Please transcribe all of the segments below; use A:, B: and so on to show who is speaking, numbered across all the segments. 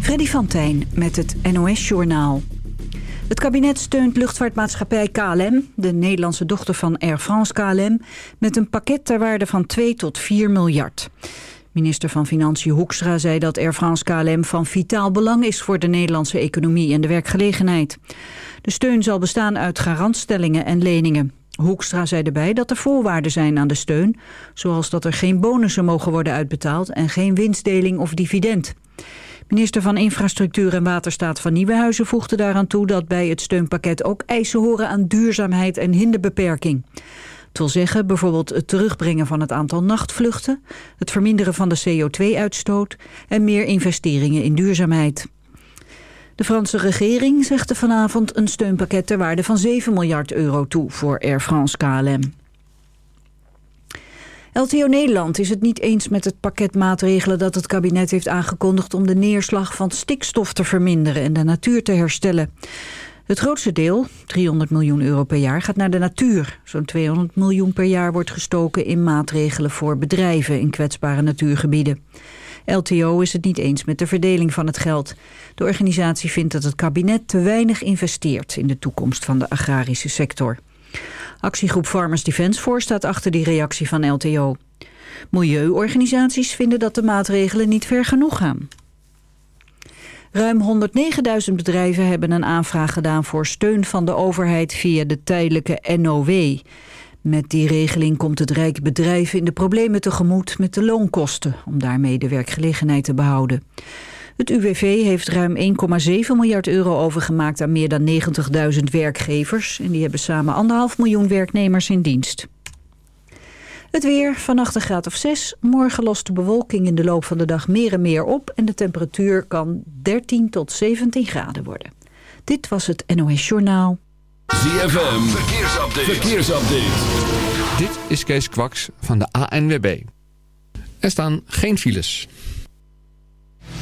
A: Freddy van Tijn met het NOS-journaal. Het kabinet steunt luchtvaartmaatschappij KLM, de Nederlandse dochter van Air France KLM, met een pakket ter waarde van 2 tot 4 miljard. Minister van Financiën Hoekstra zei dat Air France KLM van vitaal belang is voor de Nederlandse economie en de werkgelegenheid. De steun zal bestaan uit garantstellingen en leningen. Hoekstra zei erbij dat er voorwaarden zijn aan de steun, zoals dat er geen bonussen mogen worden uitbetaald en geen winstdeling of dividend. Minister van Infrastructuur en Waterstaat van Nieuwenhuizen voegde daaraan toe dat bij het steunpakket ook eisen horen aan duurzaamheid en hinderbeperking. Het wil zeggen bijvoorbeeld het terugbrengen van het aantal nachtvluchten, het verminderen van de CO2-uitstoot en meer investeringen in duurzaamheid. De Franse regering zegde vanavond een steunpakket ter waarde van 7 miljard euro toe voor Air France KLM. LTO Nederland is het niet eens met het pakket maatregelen dat het kabinet heeft aangekondigd om de neerslag van stikstof te verminderen en de natuur te herstellen. Het grootste deel, 300 miljoen euro per jaar, gaat naar de natuur. Zo'n 200 miljoen per jaar wordt gestoken in maatregelen voor bedrijven in kwetsbare natuurgebieden. LTO is het niet eens met de verdeling van het geld. De organisatie vindt dat het kabinet te weinig investeert in de toekomst van de agrarische sector. Actiegroep Farmers Defence Force staat achter die reactie van LTO. Milieuorganisaties vinden dat de maatregelen niet ver genoeg gaan. Ruim 109.000 bedrijven hebben een aanvraag gedaan voor steun van de overheid via de tijdelijke NOW. Met die regeling komt het Rijk bedrijven in de problemen tegemoet met de loonkosten, om daarmee de werkgelegenheid te behouden. Het UWV heeft ruim 1,7 miljard euro overgemaakt aan meer dan 90.000 werkgevers. En die hebben samen 1,5 miljoen werknemers in dienst. Het weer, vannacht een graad of 6. Morgen lost de bewolking in de loop van de dag meer en meer op... en de temperatuur kan 13 tot 17 graden worden. Dit was het NOS Journaal.
B: ZFM, verkeersupdate. verkeersupdate.
C: Dit is Kees Kwaks van de ANWB. Er staan geen files.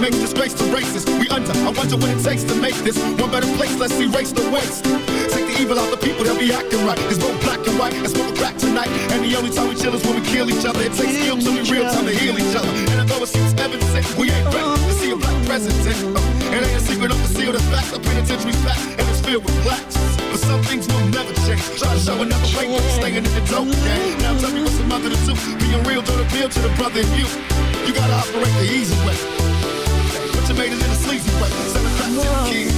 D: Makes disgrace to races. We under. I wonder what it takes to make this one better place. Let's erase the waste. Take the evil out the people. They'll be acting right. It's both black and white. Let's smoke crack tonight. And the only time we chill is when we kill each other. It takes skill to be real time to heal each other. And although it seems evident, we ain't ready to see a black president. Uh, it ain't a secret of the seal the fact. The penitentiary's back and it's filled with blacks. But some things will never change. Try to show another way, but staying in the dope game. Now tell me what's the mother to do. Being real don't appeal to the brother in you. You gotta operate the easy way. Tomatoes in a sleazy way. To the.